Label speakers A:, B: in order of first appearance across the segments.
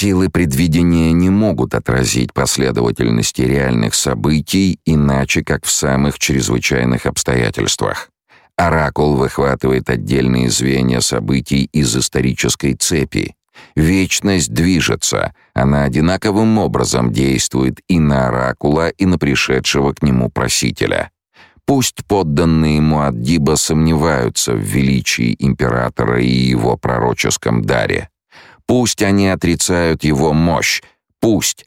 A: Силы предвидения не могут отразить последовательности реальных событий иначе, как в самых чрезвычайных обстоятельствах. Оракул выхватывает отдельные звенья событий из исторической цепи. Вечность движется, она одинаковым образом действует и на оракула, и на пришедшего к нему просителя. Пусть подданные Муаддиба сомневаются в величии императора и его пророческом даре. Пусть они отрицают его мощь, пусть.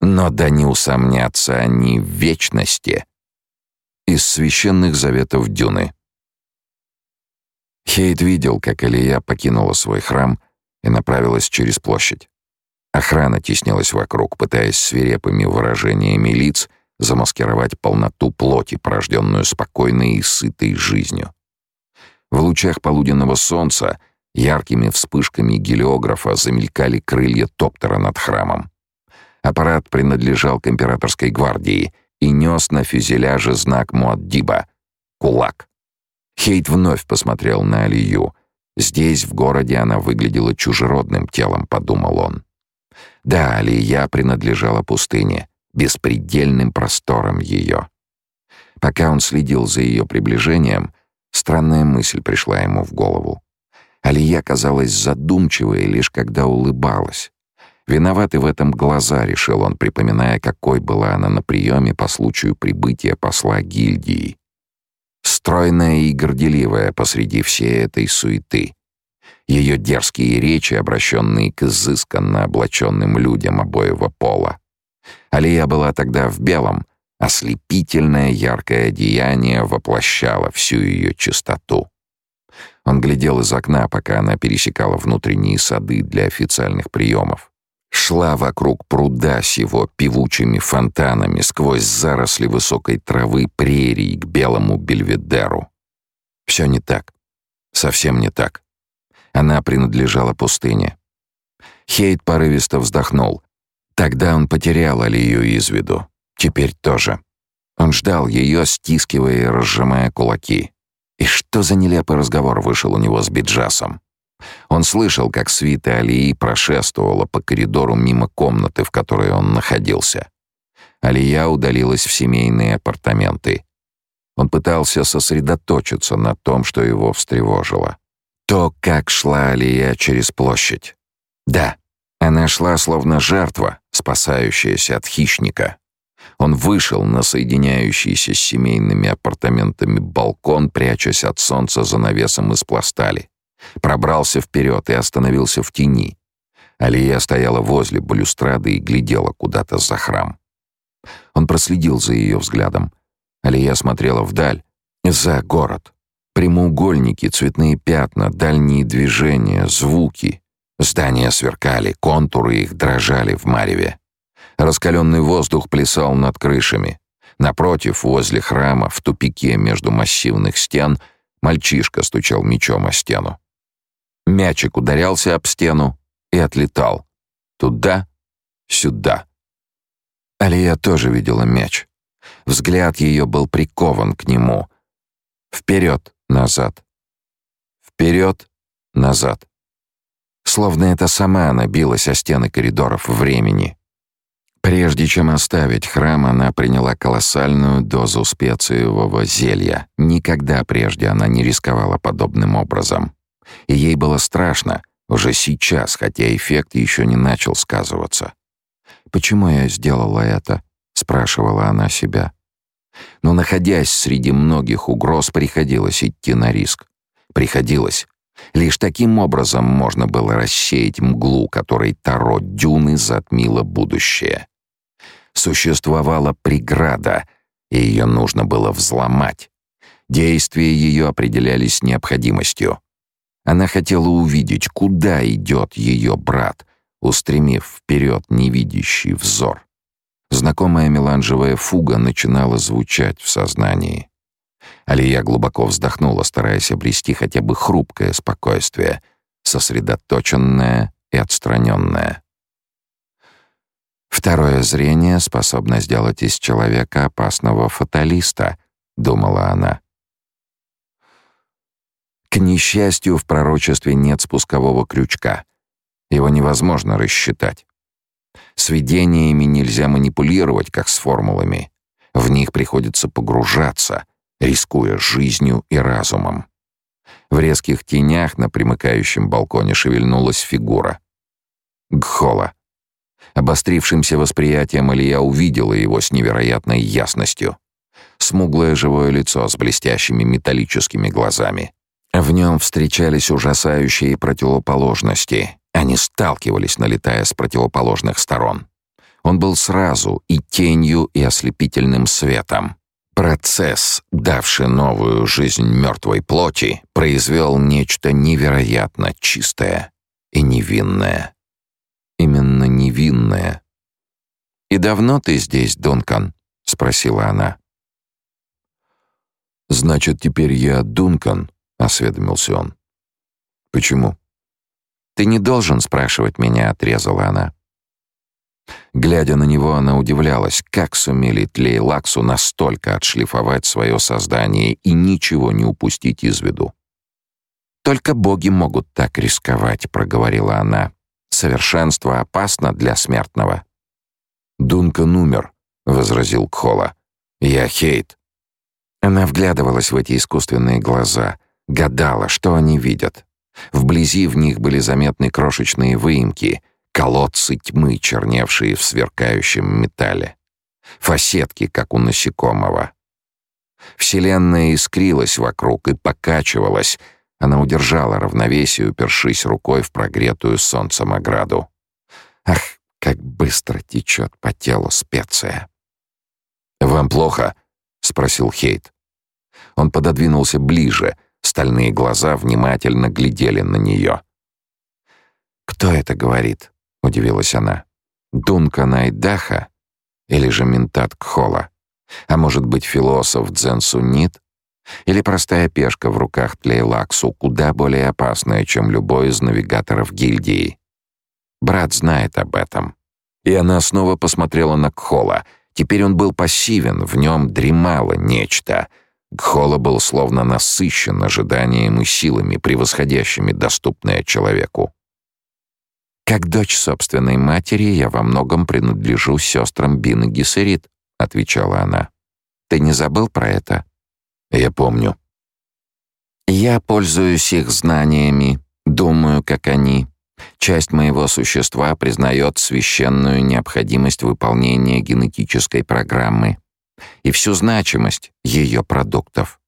A: Но да не усомнятся они в вечности. Из священных заветов Дюны. Хейт видел, как Илья покинула свой храм и направилась через площадь. Охрана теснилась вокруг, пытаясь свирепыми выражениями лиц замаскировать полноту плоти, порожденную спокойной и сытой жизнью. В лучах полуденного солнца Яркими вспышками гелиографа замелькали крылья топтера над храмом. Аппарат принадлежал к императорской гвардии и нес на фюзеляже знак Муаддиба — кулак. Хейт вновь посмотрел на Алию. Здесь, в городе, она выглядела чужеродным телом, подумал он. Да, Алия принадлежала пустыне, беспредельным просторам ее. Пока он следил за ее приближением, странная мысль пришла ему в голову. Алия казалась задумчивой лишь когда улыбалась. Виноваты в этом глаза, решил он, припоминая, какой была она на приеме по случаю прибытия посла гильдии. Стройная и горделивая посреди всей этой суеты. Ее дерзкие речи, обращенные к изысканно облаченным людям обоего пола. Алия была тогда в белом, ослепительное яркое одеяние воплощало всю ее чистоту. Он глядел из окна, пока она пересекала внутренние сады для официальных приемов. Шла вокруг пруда с его певучими фонтанами сквозь заросли высокой травы прерий к белому бельведеру. Все не так. Совсем не так. Она принадлежала пустыне. Хейт порывисто вздохнул. Тогда он потерял Алию из виду. Теперь тоже. Он ждал ее, стискивая и разжимая кулаки. И что за нелепый разговор вышел у него с Биджасом? Он слышал, как свита Алии прошествовала по коридору мимо комнаты, в которой он находился. Алия удалилась в семейные апартаменты. Он пытался сосредоточиться на том, что его встревожило. То, как шла Алия через площадь. Да, она шла словно жертва, спасающаяся от хищника. Он вышел на соединяющийся с семейными апартаментами балкон, прячась от солнца за навесом из пластали. Пробрался вперед и остановился в тени. Алия стояла возле балюстрады и глядела куда-то за храм. Он проследил за ее взглядом. Алия смотрела вдаль, за город. Прямоугольники, цветные пятна, дальние движения, звуки. Здания сверкали, контуры их дрожали в мареве. Раскаленный воздух плясал над крышами. Напротив, возле храма, в тупике между массивных стен, мальчишка стучал мечом о стену. Мячик ударялся об стену и отлетал. Туда, сюда. Алия тоже видела мяч. Взгляд ее был прикован к нему. Вперед, назад. Вперед, назад. Словно это сама она билась о стены коридоров времени. Прежде чем оставить храм, она приняла колоссальную дозу специевого зелья. Никогда прежде она не рисковала подобным образом. И ей было страшно, уже сейчас, хотя эффект еще не начал сказываться. «Почему я сделала это?» — спрашивала она себя. Но, находясь среди многих угроз, приходилось идти на риск. Приходилось. Лишь таким образом можно было рассеять мглу, которой Таро Дюны затмило будущее существовала преграда, и ее нужно было взломать. Действия ее определялись необходимостью. Она хотела увидеть, куда идет ее брат, устремив вперед невидящий взор. Знакомая меланжевая фуга начинала звучать в сознании. Алия глубоко вздохнула, стараясь обрести хотя бы хрупкое спокойствие, сосредоточенное и отстраненное. Второе зрение способно сделать из человека опасного фаталиста, думала она. К несчастью, в пророчестве нет спускового крючка. Его невозможно рассчитать. С видениями нельзя манипулировать, как с формулами. В них приходится погружаться, рискуя жизнью и разумом. В резких тенях на примыкающем балконе шевельнулась фигура. Гхола. Обострившимся восприятием Илья увидела его с невероятной ясностью. Смуглое живое лицо с блестящими металлическими глазами. В нем встречались ужасающие противоположности. Они сталкивались, налетая с противоположных сторон. Он был сразу и тенью, и ослепительным светом. Процесс, давший новую жизнь мертвой плоти, произвел нечто невероятно чистое и невинное. Именно невинное. «И давно ты здесь, Дункан?» — спросила она. «Значит, теперь я Дункан?» — осведомился он. «Почему?» «Ты не должен спрашивать меня», — отрезала она. Глядя на него, она удивлялась, как сумели Тлейлаксу настолько отшлифовать свое создание и ничего не упустить из виду. «Только боги могут так рисковать», — проговорила она. «Совершенство опасно для смертного». «Дункан умер», — возразил Кхола. «Я Хейт». Она вглядывалась в эти искусственные глаза, гадала, что они видят. Вблизи в них были заметны крошечные выемки, колодцы тьмы, черневшие в сверкающем металле. Фасетки, как у насекомого. Вселенная искрилась вокруг и покачивалась. Она удержала равновесие, упершись рукой в прогретую солнцем ограду. Ах, как быстро течет по телу специя. «Вам плохо?» — спросил Хейт. Он пододвинулся ближе, стальные глаза внимательно глядели на нее. «Кто это говорит?» — удивилась она. «Дунка Найдаха? Или же ментат Кхола? А может быть, философ Дзен Суннит? Или простая пешка в руках Тлейлаксу, куда более опасная, чем любой из навигаторов гильдии? Брат знает об этом». И она снова посмотрела на Кхола. Теперь он был пассивен, в нем дремало нечто. Кхола был словно насыщен ожиданием и силами, превосходящими доступное человеку. «Как дочь собственной матери я во многом принадлежу сестрам Бин и Гессерит», — отвечала она. «Ты не забыл про это?» «Я помню». «Я пользуюсь их знаниями, думаю, как они. Часть моего существа признает священную необходимость выполнения генетической программы и всю значимость ее продуктов.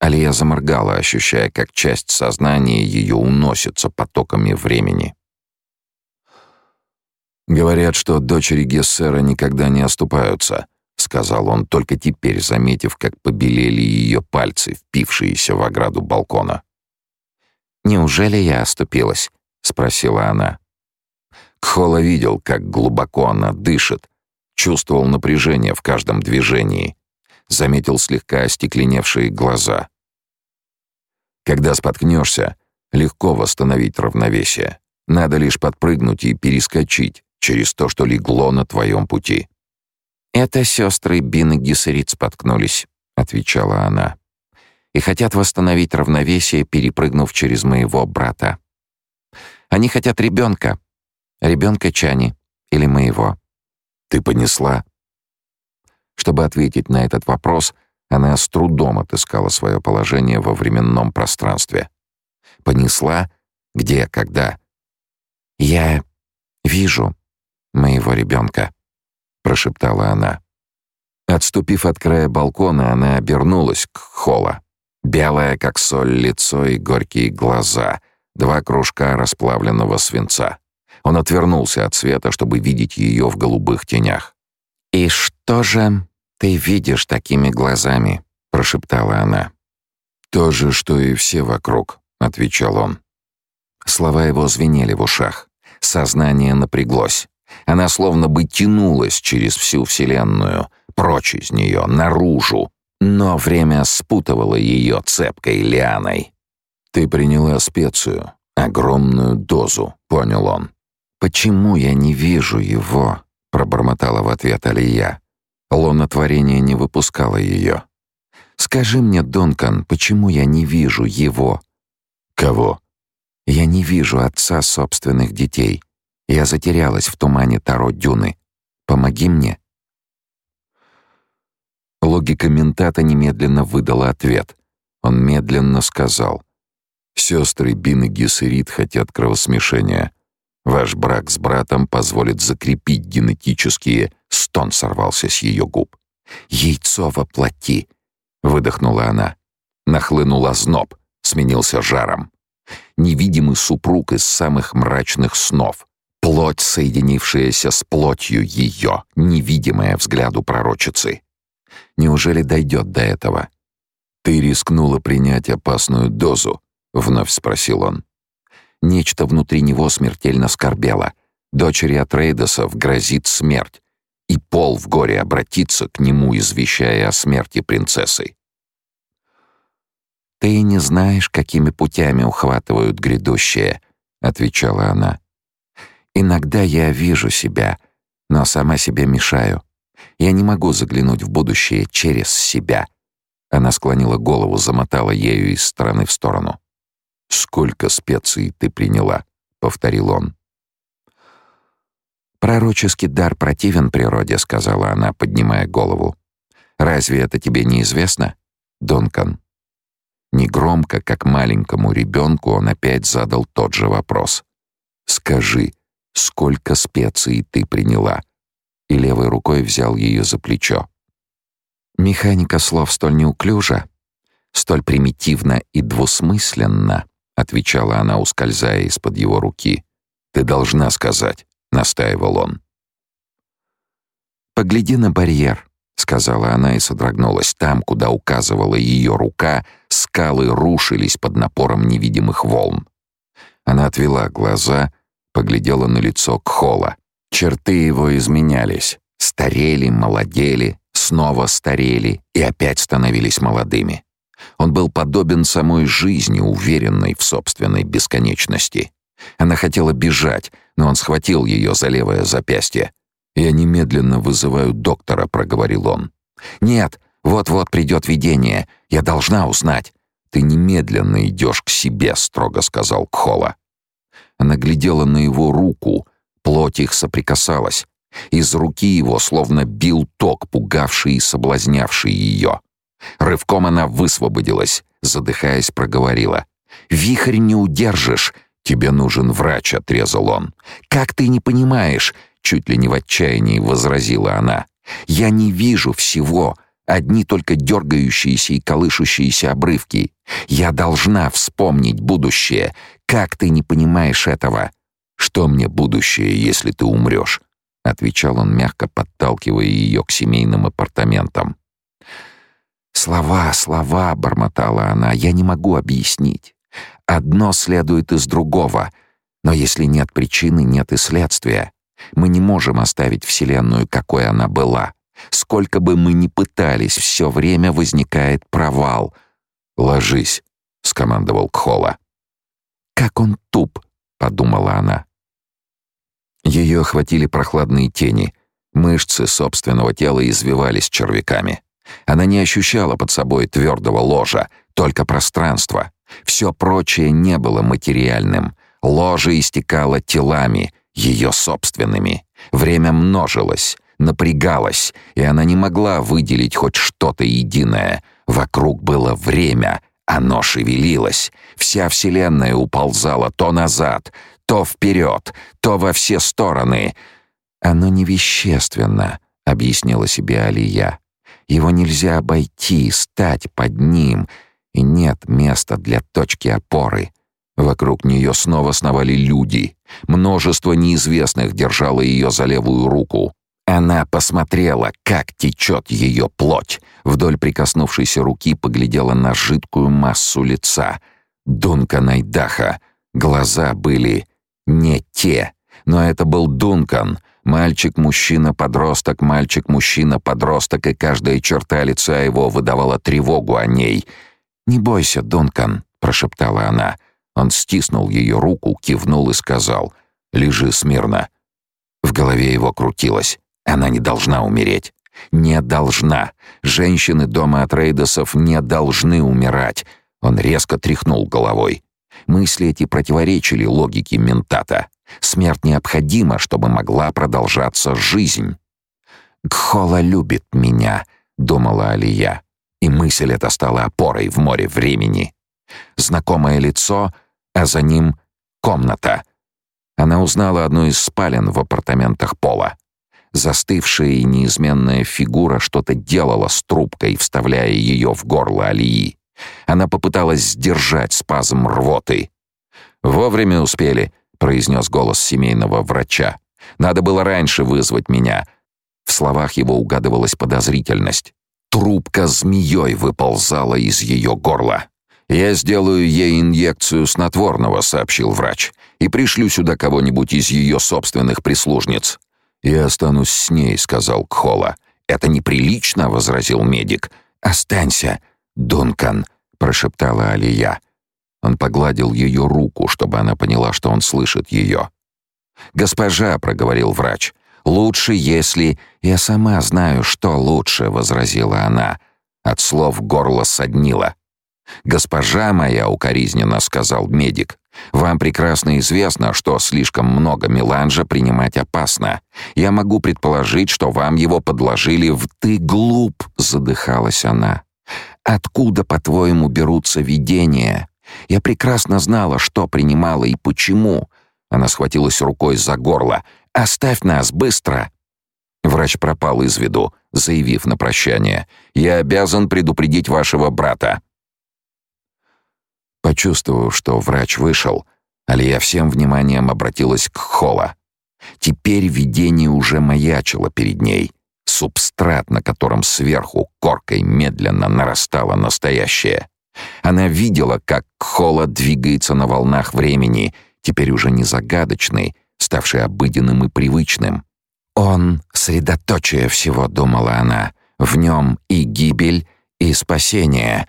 A: Алия заморгала, ощущая, как часть сознания ее уносится потоками времени. «Говорят, что дочери Гессера никогда не оступаются», — сказал он, только теперь заметив, как побелели ее пальцы, впившиеся в ограду балкона. «Неужели я оступилась?» — спросила она. Кхола видел, как глубоко она дышит, чувствовал напряжение в каждом движении, заметил слегка остекленевшие глаза. Когда споткнешься, легко восстановить равновесие. Надо лишь подпрыгнуть и перескочить, через то, что легло на твоем пути. «Это сестры Бин и Гессерит споткнулись», — отвечала она. «И хотят восстановить равновесие, перепрыгнув через моего брата. Они хотят ребенка. Ребенка Чани или моего. Ты понесла?» Чтобы ответить на этот вопрос, она с трудом отыскала свое положение во временном пространстве. Понесла? Где, когда? «Я вижу», моего ребенка», — прошептала она. Отступив от края балкона, она обернулась к Холла. Белое, как соль, лицо и горькие глаза, два кружка расплавленного свинца. Он отвернулся от света, чтобы видеть ее в голубых тенях. «И что же ты видишь такими глазами?» — прошептала она. «То же, что и все вокруг», — отвечал он. Слова его звенели в ушах. Сознание напряглось. Она словно бы тянулась через всю Вселенную, прочь из нее, наружу. Но время спутывало ее цепкой лианой. «Ты приняла специю, огромную дозу», — понял он. «Почему я не вижу его?» — пробормотала в ответ Алия. Лона творения не выпускала ее. «Скажи мне, Донкан, почему я не вижу его?» «Кого?» Я не вижу отца собственных детей. Я затерялась в тумане Таро Дюны. Помоги мне. Логика ментата немедленно выдала ответ. Он медленно сказал: "Сестры Бин и Гессерит хотят кровосмешения. Ваш брак с братом позволит закрепить генетические стон сорвался с ее губ. Яйцо воплоти, выдохнула она. Нахлынул озноб, сменился жаром. Невидимый супруг из самых мрачных снов. Плоть, соединившаяся с плотью ее, невидимая взгляду пророчицы. Неужели дойдет до этого? Ты рискнула принять опасную дозу, вновь спросил он. Нечто внутри него смертельно скорбело. Дочери Атрейдесов грозит смерть, и Пол в горе обратится к нему, извещая о смерти принцессы. «Ты не знаешь, какими путями ухватывают грядущее», — отвечала она. «Иногда я вижу себя, но сама себе мешаю. Я не могу заглянуть в будущее через себя». Она склонила голову, замотала ею из стороны в сторону. «Сколько специй ты приняла?» — повторил он. «Пророческий дар противен природе», — сказала она, поднимая голову. «Разве это тебе не известно, Дункан?» Негромко, как маленькому ребенку, он опять задал тот же вопрос. «Скажи, сколько специй ты приняла?» И левой рукой взял ее за плечо. Механика слов столь неуклюжа, столь примитивна и двусмысленна, — отвечала она, ускользая из-под его руки. «Ты должна сказать», — настаивал он. «Погляди на барьер», — сказала она и содрогнулась. Там, куда указывала ее рука, скалы рушились под напором невидимых волн. Она отвела глаза, поглядела на лицо Кхола. Черты его изменялись. Старели, молодели, снова старели и опять становились молодыми. Он был подобен самой жизни, уверенной в собственной бесконечности. Она хотела бежать, но он схватил ее за левое запястье. «Я немедленно вызываю доктора», — проговорил он. «Нет, вот-вот придет видение. Я должна узнать». «Ты немедленно идешь к себе», — строго сказал Кхола. Она глядела на его руку, плоть их соприкасалась. Из руки его словно бил ток, пугавший и соблазнявший ее. Рывком она высвободилась, задыхаясь, проговорила. «Вихрь не удержишь!» «Тебе нужен врач», — отрезал он. «Как ты не понимаешь?» — чуть ли не в отчаянии возразила она. «Я не вижу всего, одни только дергающиеся и колышущиеся обрывки. Я должна вспомнить будущее. Как ты не понимаешь этого?» «Что мне будущее, если ты умрешь?» — отвечал он, мягко подталкивая ее к семейным апартаментам. «Слова, слова!» — бормотала она. «Я не могу объяснить. Одно следует из другого. Но если нет причины, нет и следствия. Мы не можем оставить Вселенную, какой она была. Сколько бы мы ни пытались, все время возникает провал. «Ложись», — скомандовал Кхола. «Как он туп», — подумала она. Ее охватили прохладные тени. Мышцы собственного тела извивались червяками. Она не ощущала под собой твердого ложа, только пространство. Все прочее не было материальным. Ложе истекало телами, ее собственными. Время множилось, напрягалось, и она не могла выделить хоть что-то единое. Вокруг было время, оно шевелилось. Вся Вселенная уползала то назад, то вперед, то во все стороны. «Оно невещественно», — объяснила себе Алия. Его нельзя обойти, стать под ним, и нет места для точки опоры. Вокруг нее снова сновали люди. Множество неизвестных держало ее за левую руку. Она посмотрела, как течет ее плоть. Вдоль прикоснувшейся руки поглядела на жидкую массу лица. Дунка Найдаха. Глаза были не те. Но это был Дункан — Мальчик-мужчина-подросток, мальчик-мужчина-подросток, и каждая черта лица его выдавала тревогу о ней. «Не бойся, Дункан», — прошептала она. Он стиснул ее руку, кивнул и сказал «Лежи смирно». В голове его крутилось. Она не должна умереть. Не должна. Женщины дома от Рейдосов не должны умирать. Он резко тряхнул головой. Мысли эти противоречили логике ментата. Смерть необходима, чтобы могла продолжаться жизнь. «Гхола любит меня», — думала Алия, и мысль эта стала опорой в море времени. Знакомое лицо, а за ним комната. Она узнала одну из спален в апартаментах Пола. Застывшая и неизменная фигура что-то делала с трубкой, вставляя ее в горло Алии. Она попыталась сдержать спазм рвоты. «Вовремя успели», — произнес голос семейного врача. «Надо было раньше вызвать меня». В словах его угадывалась подозрительность. Трубка змеей выползала из ее горла. «Я сделаю ей инъекцию снотворного», — сообщил врач, «и пришлю сюда кого-нибудь из ее собственных прислужниц». «Я останусь с ней», — сказал Кхола. «Это неприлично», — возразил медик. «Останься, Дункан», — прошептала Алия. Он погладил ее руку, чтобы она поняла, что он слышит ее. «Госпожа», — проговорил врач, — «лучше, если...» «Я сама знаю, что лучше», — возразила она. От слов горло соднило. «Госпожа моя», — укоризненно сказал медик, — «вам прекрасно известно, что слишком много меланжа принимать опасно. Я могу предположить, что вам его подложили в «ты глуп», — задыхалась она. «Откуда, по-твоему, берутся видения? Я прекрасно знала, что принимала и почему». Она схватилась рукой за горло. «Оставь нас, быстро!» Врач пропал из виду, заявив на прощание. «Я обязан предупредить вашего брата». Почувствовав, что врач вышел, Алия всем вниманием обратилась к Хола. Теперь видение уже маячило перед ней. Субстрат, на котором сверху коркой медленно нарастало настоящее. Она видела, как Хола двигается на волнах времени, теперь уже не загадочный, ставший обыденным и привычным. «Он — средоточие всего», — думала она. «В нем и гибель, и спасение».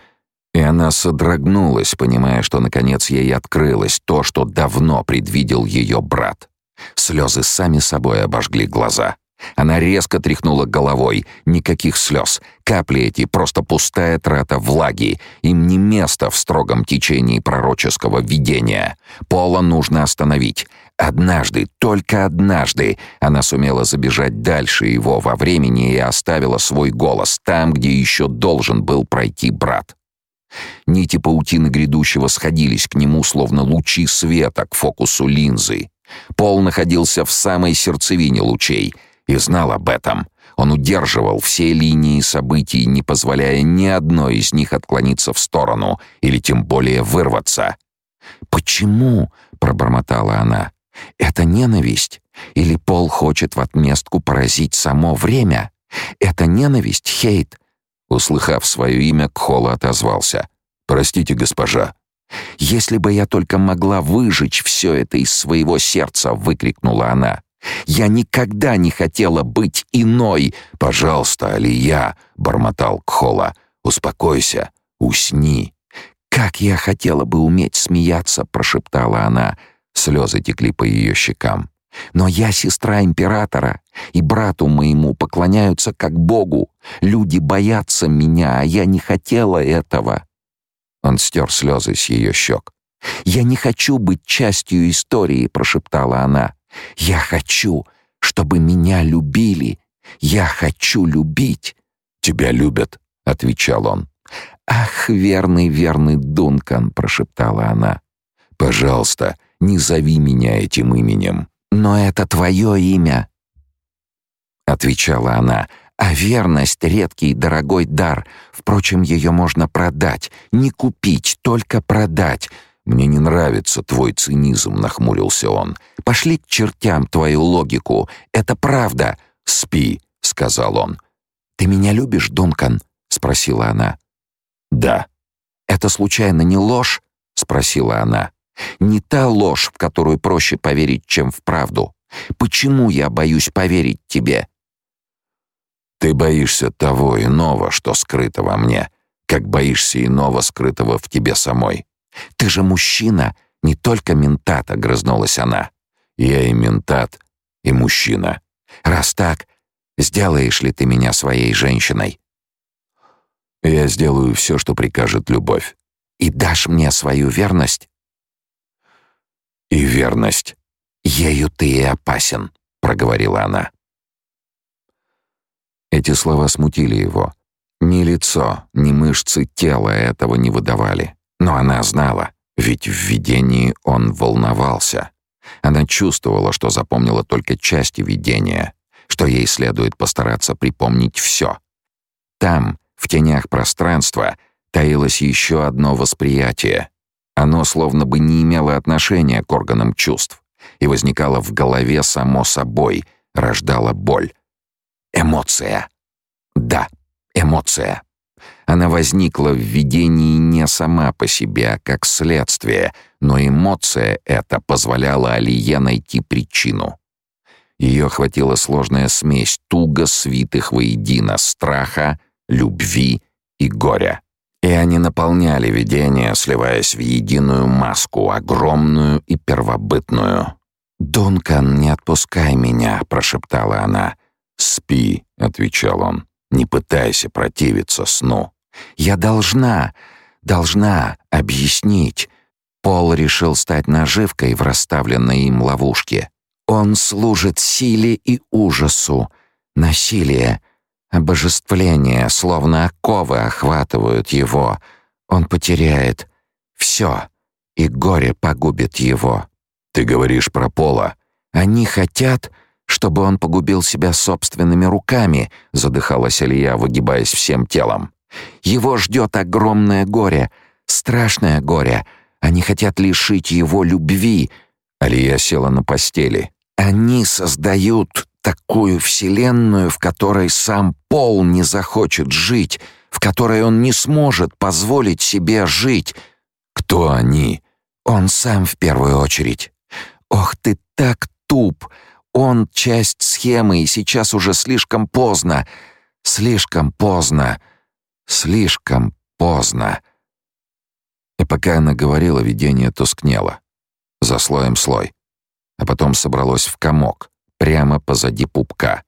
A: И она содрогнулась, понимая, что наконец ей открылось то, что давно предвидел ее брат. Слезы сами собой обожгли глаза. Она резко тряхнула головой. Никаких слез. Капли эти — просто пустая трата влаги. Им не место в строгом течении пророческого видения. Пола нужно остановить. Однажды, только однажды, она сумела забежать дальше его во времени и оставила свой голос там, где еще должен был пройти брат. Нити паутины грядущего сходились к нему, словно лучи света к фокусу линзы. Пол находился в самой сердцевине лучей — и знал об этом. Он удерживал все линии событий, не позволяя ни одной из них отклониться в сторону или тем более вырваться. «Почему?» — пробормотала она. «Это ненависть? Или Пол хочет в отместку поразить само время? Это ненависть, Хейт?» Услыхав свое имя, Кхола отозвался. «Простите, госпожа». «Если бы я только могла выжечь все это из своего сердца!» — выкрикнула она. Я никогда не хотела быть иной. Пожалуйста, Алия, бормотал Кхола. Успокойся, усни. Как я хотела бы уметь смеяться, прошептала она. Слезы текли по ее щекам. Но я сестра императора, и брату моему поклоняются как богу. Люди боятся меня, а я не хотела этого. Он стер слезы с ее щек. «Я не хочу быть частью истории», — прошептала она. Я хочу, чтобы меня любили. Я хочу любить. Тебя любят, отвечал он. Ах, верный, верный Дункан, прошептала она. Пожалуйста, не зови меня этим именем. Но это твое имя, отвечала она. А верность — редкий дорогой дар. Впрочем, ее можно продать. Не купить, только продать. «Мне не нравится твой цинизм», — нахмурился он. «Пошли к чертям твою логику. Это правда». «Спи», — сказал он. «Ты меня любишь, Дункан?» — спросила она. «Да». «Это случайно не ложь?» — спросила она. «Не та ложь, в которую проще поверить, чем в правду. Почему я боюсь поверить тебе?» «Ты боишься того иного, что скрыто во мне, как боишься иного, скрытого в тебе самой. «Ты же мужчина, не только ментат», — огрызнулась она. «Я и ментат, и мужчина. Раз так, сделаешь ли ты меня своей женщиной?» «Я сделаю все, что прикажет любовь». «И дашь мне свою верность?» И верность. Ею ты и опасен, проговорила она. Эти слова смутили его. Ни лицо, ни мышцы тела этого не выдавали. Но она знала, ведь в видении он волновался. Она чувствовала, что запомнила только части видения, что ей следует постараться припомнить все. Там, в тенях пространства, таилось еще одно восприятие. Оно словно бы не имело отношения к органам чувств и возникало в голове само собой, рождало боль. Эмоция. Да, эмоция. Она возникла в видении не сама по себе, а как следствие, но эмоция эта позволяла Алие найти причину. Ее охватила сложная смесь туго свитых воедино страха, любви и горя. И они наполняли видение, сливаясь в единую маску, огромную и первобытную. «Дункан, не отпускай меня», — прошептала она. «Спи», — отвечал он. «Не пытайся противиться сну». «Я должна, должна объяснить». Пол решил стать наживкой в расставленной им ловушке. Он служит силе и ужасу. Насилие, обожествление, словно оковы охватывают его. Он потеряет все, и горе погубит его. Ты говоришь про Пола. Они хотят, чтобы он погубил себя собственными руками, задыхалась Алия, выгибаясь всем телом. Его ждет огромное горе, страшное горе. Они хотят лишить его любви. Алия села на постели. Они создают такую вселенную, в которой сам Пол не захочет жить, в которой он не сможет позволить себе жить. Кто они? Он сам в первую очередь. Ох, ты так туп. Он часть схемы, и сейчас уже слишком поздно. Слишком поздно. Слишком поздно. И пока она говорила, видение тускнело. За слоем слой. А потом собралось в комок, прямо позади пупка.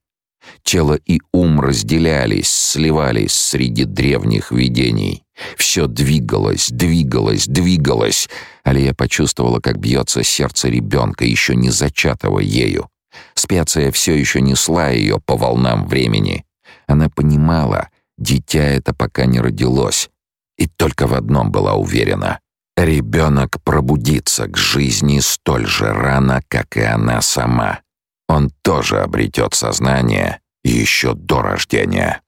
A: Тело и ум разделялись, сливались среди древних видений. Все двигалось, двигалось, двигалось. Алия почувствовала, как бьется сердце ребенка, еще не зачатого ею. Специя все еще несла ее по волнам времени. Она понимала, дитя это пока не родилось. И только в одном была уверена. Ребенок пробудится к жизни столь же рано, как и она сама. Он тоже обретет сознание еще до рождения.